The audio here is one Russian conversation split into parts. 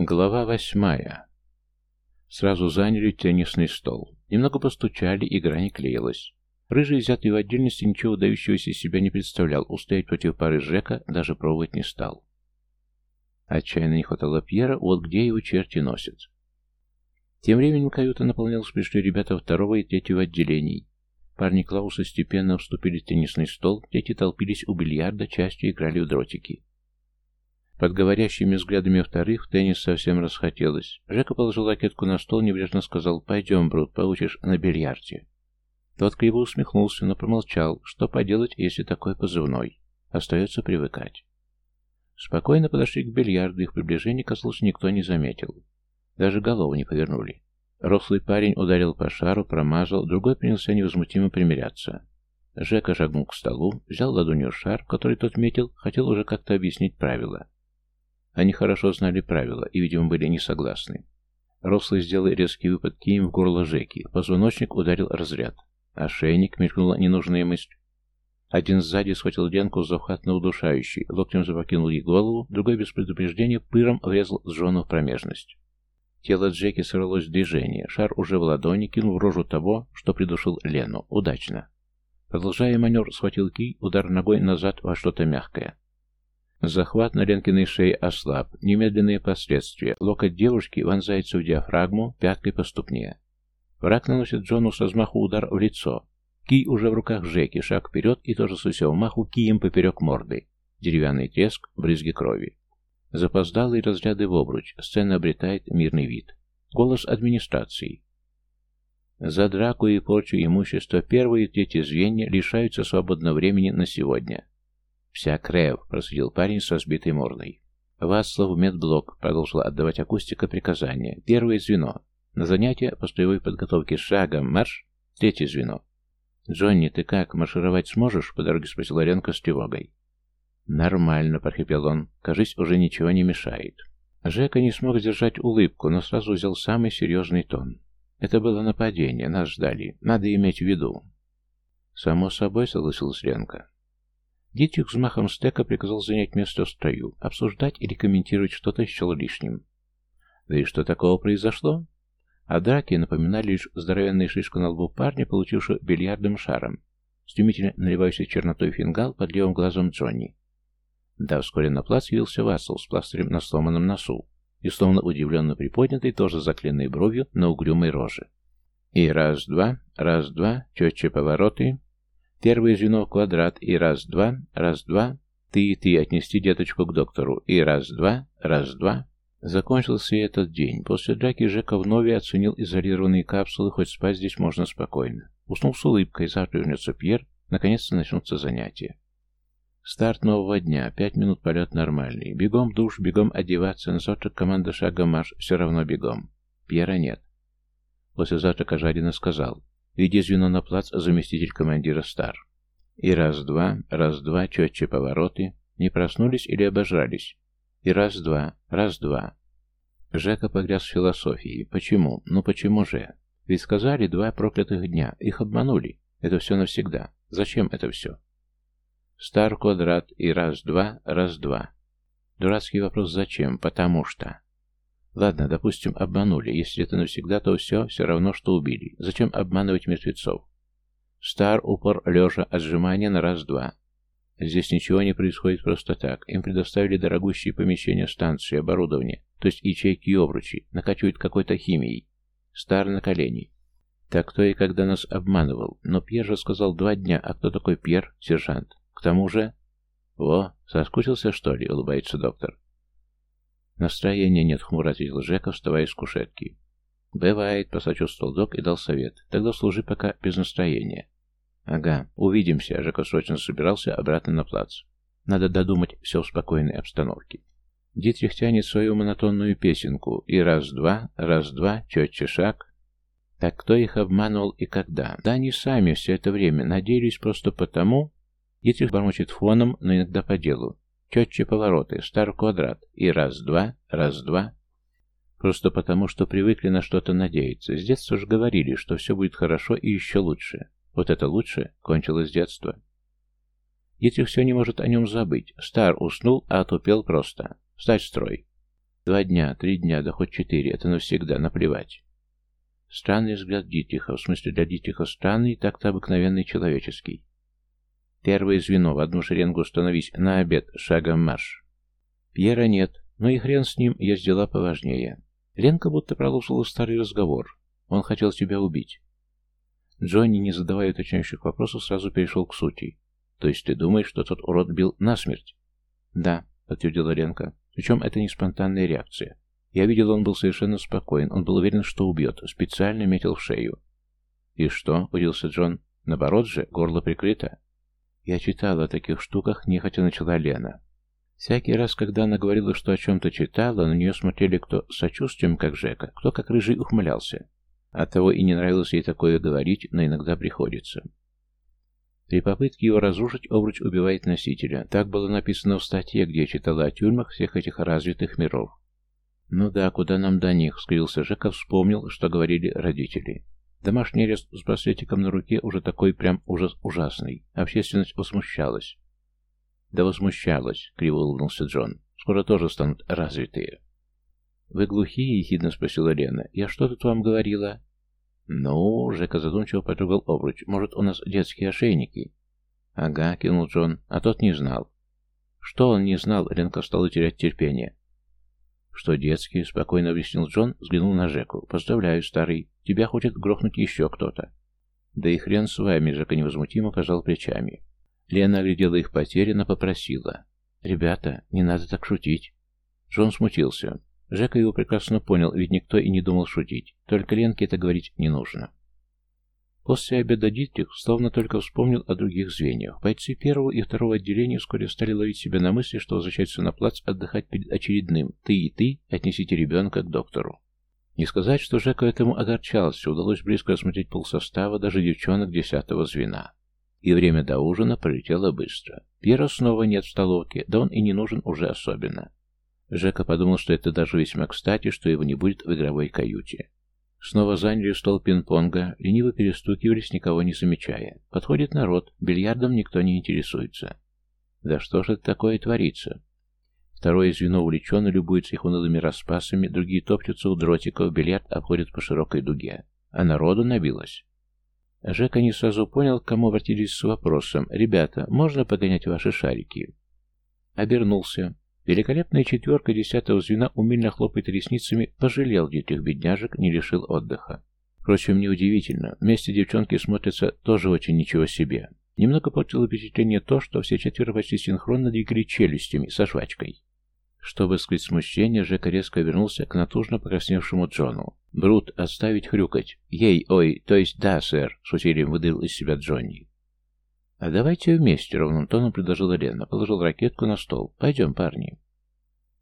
Глава восьмая. Сразу заняли теннисный стол. Немного постучали, игра не клеилась. Рыжий, взятый в отдельности, ничего удающегося из себя не представлял, устоять против пары Жека даже пробовать не стал. Отчаянно не хватало Пьера, вот где его черти носят. Тем временем каюта наполнялась, пришли ребята второго и третьего отделений. Парни Клауса степенно вступили в теннисный стол, дети толпились у бильярда, частью играли в дротики. Под говорящими взглядами вторых теннис совсем расхотелось. Жека положил ракетку на стол, небрежно сказал «Пойдем, Брут, получишь на бильярде». Тот криво усмехнулся, но промолчал. Что поделать, если такой позывной? Остается привыкать. Спокойно подошли к бильярду, их приближение, казалось, никто не заметил. Даже голову не повернули. Рослый парень ударил по шару, промазал, другой принялся невозмутимо примиряться. Жека шагнул к столу, взял ладонью шар, который тот метил, хотел уже как-то объяснить правила. Они хорошо знали правила и, видимо, были не согласны. Рослый сделал резкий выпад кием в горло Жеки. Позвоночник ударил разряд. Ошейник мелькнула ненужная мысль. Один сзади схватил Ленку за вхат удушающий, локтем запокинул ей голову, другой без предупреждения пыром врезал Джону в промежность. Тело Джеки сорвалось в движение, шар уже в ладони, кинул в рожу того, что придушил Лену. Удачно. Продолжая маневр, схватил кий, удар ногой назад во что-то мягкое. Захват на Ленкиной шее ослаб. Немедленные последствия. Локоть девушки вонзается в диафрагму, пяткой по ступне. Враг наносит Джону с размаху удар в лицо. Кий уже в руках Жеки, шаг вперед и тоже со всего маху кием поперек морды. Деревянный треск, брызги крови. Запоздалые разряды в обруч. Сцена обретает мирный вид. Голос администрации. За драку и порчу имущества первые и звенья лишаются свободного времени на сегодня. «Вся Крев», — просудил парень с разбитой мордой. «Вацлав медблок», — продолжила отдавать акустика приказания. «Первое звено. На занятие по строевой подготовке шагом марш. Третье звено». «Джонни, ты как, маршировать сможешь?» — по дороге спросил Ленка с тревогой. «Нормально», — прохрипел он. «Кажись, уже ничего не мешает». Жека не смог сдержать улыбку, но сразу взял самый серьезный тон. «Это было нападение, нас ждали. Надо иметь в виду». «Само собой», — согласился Ленка. Дитрих взмахом стека приказал занять место в строю. Обсуждать или комментировать что-то счел лишним. Да и что такого произошло? А драки напоминали лишь здоровенную шишку на лбу парня, получившего бильярдным шаром, стремительно наливающий чернотой фингал под левым глазом Джонни. Да, вскоре на плац явился Вассел с пластырем на сломанном носу и словно удивленно приподнятой, тоже заклинной бровью на угрюмой роже. И раз-два, раз-два, четче повороты, Первое звено квадрат, и раз-два, раз-два. Ты и ты отнести деточку к доктору, и раз-два, раз-два. Закончился и этот день. После драки Жека вновь оценил изолированные капсулы, хоть спать здесь можно спокойно. Уснул с улыбкой, завтра вернется Пьер, наконец-то начнутся занятия. Старт нового дня, пять минут полет нормальный. Бегом душ, бегом одеваться, на завтрак команда шага марш, все равно бегом. Пьера нет. После завтрака Жадина сказал, Веди звено на плац заместитель командира Стар. И раз-два, раз-два, четче повороты. Не проснулись или обожрались? И раз-два, раз-два. Жека погряз в философии. Почему? Ну почему же? Ведь сказали два проклятых дня. Их обманули. Это все навсегда. Зачем это все? Стар квадрат и раз-два, раз-два. Дурацкий вопрос «зачем?» Потому что. Ладно, допустим, обманули. Если это навсегда, то все, все равно, что убили. Зачем обманывать мертвецов? Стар, упор, лежа, отжимания на раз-два. Здесь ничего не происходит просто так. Им предоставили дорогущие помещения станции, оборудование, то есть ячейки и обручи, накачивают какой-то химией. Стар на колени. Так кто и когда нас обманывал. Но Пьер же сказал два дня, а кто такой Пьер? Сержант. К тому же... Во, соскучился, что ли, улыбается доктор. «Настроения нет», — хмуро ответил Жека, вставая с кушетки. «Бывает», — посочувствовал док и дал совет. «Тогда служи пока без настроения». «Ага, увидимся», — Жека срочно собирался обратно на плац. «Надо додумать все в спокойной обстановке». Дитрих тянет свою монотонную песенку. И раз-два, раз-два, четче шаг. Так кто их обманывал и когда? Да они сами все это время надеялись просто потому... Дитрих бормочет фоном, но иногда по делу. Четче повороты, стар квадрат. И раз-два, раз-два. Просто потому, что привыкли на что-то надеяться. С детства же говорили, что все будет хорошо и еще лучше. Вот это лучше кончилось детство. Дитрих все не может о нем забыть. Стар уснул, а отупел просто. Встать в строй. Два дня, три дня, да хоть четыре, это навсегда, наплевать. Странный взгляд Дитриха, в смысле для Дитриха странный, так-то обыкновенный человеческий. Первое звено, в одну шеренгу становись, на обед, шагом марш. Пьера нет, но и хрен с ним, есть дела поважнее. Ленка будто продолжила старый разговор. Он хотел тебя убить. Джонни, не задавая уточняющих вопросов, сразу перешел к сути. То есть ты думаешь, что тот урод бил насмерть? Да, подтвердила Ленка. Причем это не спонтанная реакция. Я видел, он был совершенно спокоен. Он был уверен, что убьет. Специально метил в шею. «И что?» — удивился Джон. «Наоборот же, горло прикрыто». «Я читала о таких штуках», — нехотя начала Лена. Всякий раз, когда она говорила, что о чем-то читала, на нее смотрели кто с сочувствием, как Жека, кто как рыжий ухмылялся. Оттого и не нравилось ей такое говорить, но иногда приходится. При попытке его разрушить обруч убивает носителя. Так было написано в статье, где я читала о тюрьмах всех этих развитых миров. «Ну да, куда нам до них?» — скривился Жека, вспомнил, что говорили родители. Домашний арест с браслетиком на руке уже такой прям ужас ужасный. Общественность возмущалась. «Да возмущалась», — криво улыбнулся Джон. «Скоро тоже станут развитые». «Вы глухие?» — ехидно спросила Лена. «Я что тут вам говорила?» «Ну...» — Жека задумчиво потрогал обруч. «Может, у нас детские ошейники?» «Ага», — кинул Джон, а тот не знал. «Что он не знал?» — Ленка стала терять терпение. «Что детские?» — спокойно объяснил Джон, взглянул на Жеку. «Поздравляю, старый. Тебя хочет грохнуть еще кто-то». «Да и хрен с вами», — Жека невозмутимо пожал плечами. Лена оглядела их потерянно, попросила. «Ребята, не надо так шутить». Джон смутился. Жека его прекрасно понял, ведь никто и не думал шутить. Только Ленке это говорить не нужно. После обеда Дитрих словно только вспомнил о других звеньях. Бойцы первого и второго отделения вскоре стали ловить себя на мысли, что возвращаются на плац отдыхать перед очередным «ты и ты» отнесите ребенка к доктору. Не сказать, что Жека этому огорчался, удалось близко осмотреть полсостава, даже девчонок десятого звена. И время до ужина пролетело быстро. Пьера снова нет в столовке, да он и не нужен уже особенно. Жека подумал, что это даже весьма кстати, что его не будет в игровой каюте. Снова заняли стол пинг-понга, лениво перестукивались, никого не замечая. Подходит народ, бильярдом никто не интересуется. Да что же это такое творится? Второе звено увлеченно любуется их унылыми распасами, другие топчутся у дротиков, бильярд обходит по широкой дуге. А народу набилось. Жека не сразу понял, к кому обратились с вопросом. «Ребята, можно погонять ваши шарики?» Обернулся. Великолепная четверка десятого звена умильно хлопает ресницами, пожалел детих бедняжек, не лишил отдыха. Впрочем, неудивительно, вместе девчонки смотрятся тоже очень ничего себе. Немного портило впечатление то, что все четверо почти синхронно двигали челюстями со жвачкой. Чтобы скрыть смущение, Жека резко вернулся к натужно покрасневшему Джону. «Брут, отставить хрюкать!» «Ей, ой, то есть да, сэр!» — с усилием выдавил из себя Джонни. «А давайте вместе», — ровным тоном предложила Лена. Положил ракетку на стол. «Пойдем, парни».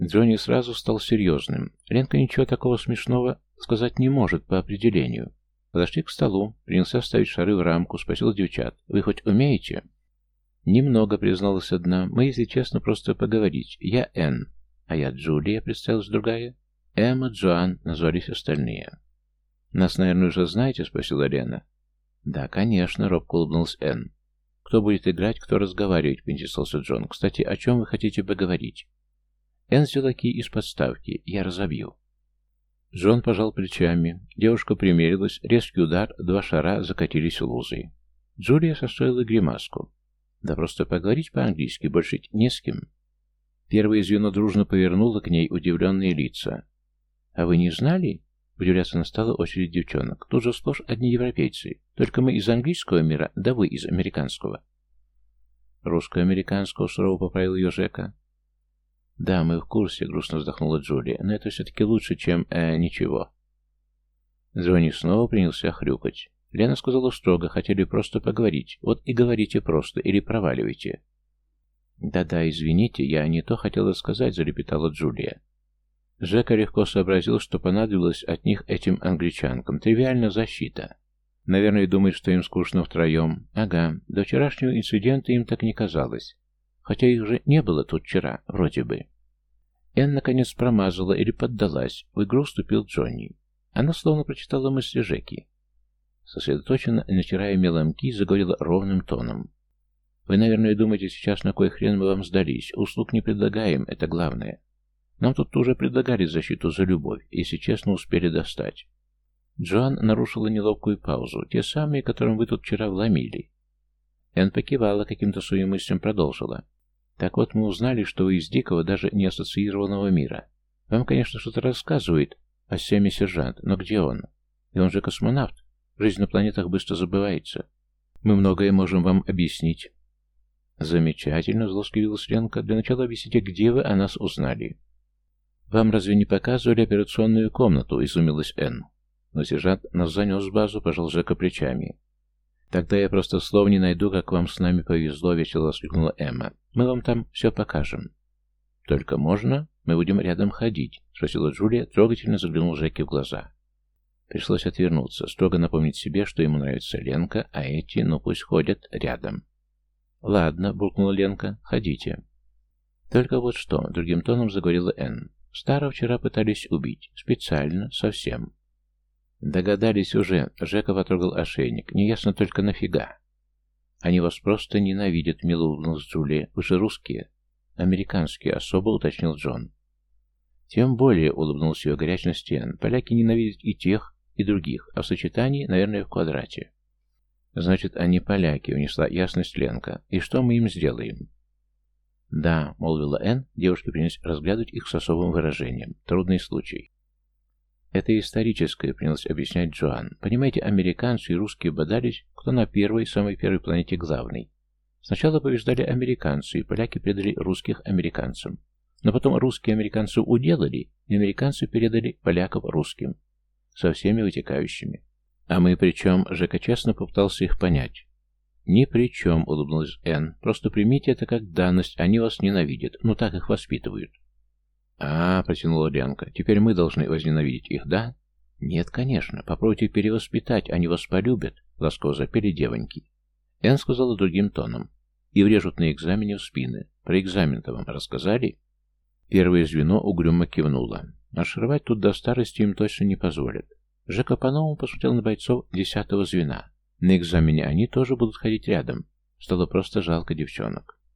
Джонни сразу стал серьезным. Ленка ничего такого смешного сказать не может по определению. Подошли к столу, принялся ставить шары в рамку, спросил девчат. «Вы хоть умеете?» «Немного», — призналась одна. «Мы, если честно, просто поговорить. Я Энн». «А я Джулия», — представилась другая. «Эмма, Джоан», — назвались остальные. «Нас, наверное, уже знаете?» — спросила Лена. «Да, конечно», — робко улыбнулась Энн. «Кто будет играть, кто разговаривать?» — поинтересовался Джон. «Кстати, о чем вы хотите поговорить?» Энн взяла кий из подставки. «Я разобью». Джон пожал плечами. Девушка примерилась. Резкий удар, два шара закатились лузой. Джулия состроила гримаску. «Да просто поговорить по-английски, больше не с кем». Первое звено дружно повернуло к ней удивленные лица. «А вы не знали?» Удивляться настала очередь девчонок. Тут же сплошь одни европейцы. Только мы из английского мира, да вы из американского. Русско-американского сурово поправил ее Жека. Да, мы в курсе, грустно вздохнула Джулия, но это все-таки лучше, чем, э, ничего. Джонни снова принялся хрюкать. Лена сказала строго, хотели просто поговорить. Вот и говорите просто, или проваливайте. «Да-да, извините, я не то хотела сказать», — залепетала Джулия. Жека легко сообразил, что понадобилось от них этим англичанкам. Тривиальная защита. Наверное, думает, что им скучно втроем. Ага, до вчерашнего инцидента им так не казалось. Хотя их же не было тут вчера, вроде бы. Энн, наконец, промазала или поддалась. В игру вступил Джонни. Она словно прочитала мысли Жеки. Сосредоточенно, натирая мелом ки, заговорила ровным тоном. «Вы, наверное, думаете сейчас, на кой хрен мы вам сдались. Услуг не предлагаем, это главное. Нам тут уже предлагали защиту за любовь, если честно успели достать. Джоан нарушила неловкую паузу, те самые, которым вы тут вчера вломили. Энн покивала, каким-то своим мыслям продолжила. Так вот, мы узнали, что вы из дикого, даже не ассоциированного мира. Вам, конечно, что-то рассказывает о Сэме сержант, но где он? И он же космонавт. Жизнь на планетах быстро забывается. Мы многое можем вам объяснить. Замечательно, зло скривилась Ленка. Для начала объясните, где вы о нас узнали. Вам разве не показывали операционную комнату? Изумилась Энн. Но сержант нас занес базу, пожал Жека плечами. «Тогда я просто слов не найду, как вам с нами повезло», — весело воскликнула Эмма. «Мы вам там все покажем». «Только можно? Мы будем рядом ходить», — спросила Джулия, трогательно заглянул Жеке в глаза. Пришлось отвернуться, строго напомнить себе, что ему нравится Ленка, а эти, ну пусть ходят рядом. «Ладно», — буркнула Ленка, — «ходите». «Только вот что», — другим тоном заговорила Энн. «Старо вчера пытались убить. Специально, совсем. Догадались уже. Жека потрогал ошейник. Неясно только нафига. Они вас просто ненавидят, мило улыбнулась Джулия. Вы же русские. Американские, особо уточнил Джон. Тем более, улыбнулся ее горячность Энн. Поляки ненавидят и тех, и других, а в сочетании, наверное, в квадрате. Значит, они поляки, унесла ясность Ленка. И что мы им сделаем? Да, молвила Энн, девушки принялись разглядывать их с особым выражением. Трудный случай. Это историческое, принялось объяснять Джоан. Понимаете, американцы и русские бодались, кто на первой, самой первой планете главный. Сначала побеждали американцы, и поляки предали русских американцам. Но потом русские американцев уделали, и американцы передали поляков русским. Со всеми вытекающими. А мы причем, Жека честно попытался их понять. «Ни при чем», — улыбнулась Энн. «Просто примите это как данность, они вас ненавидят. Ну так их воспитывают». «А, — протянула Ленка, — теперь мы должны возненавидеть их, да?» «Нет, конечно. Попробуйте перевоспитать, они вас полюбят», — ласково запели девоньки. Энн сказала другим тоном. «И врежут на экзамене в спины. Про экзамен-то вам рассказали?» Первое звено угрюмо кивнуло. Маршировать тут до старости им точно не позволят. Жека по-новому посмотрел на бойцов десятого звена. На экзамене они тоже будут ходить рядом. Стало просто жалко девчонок.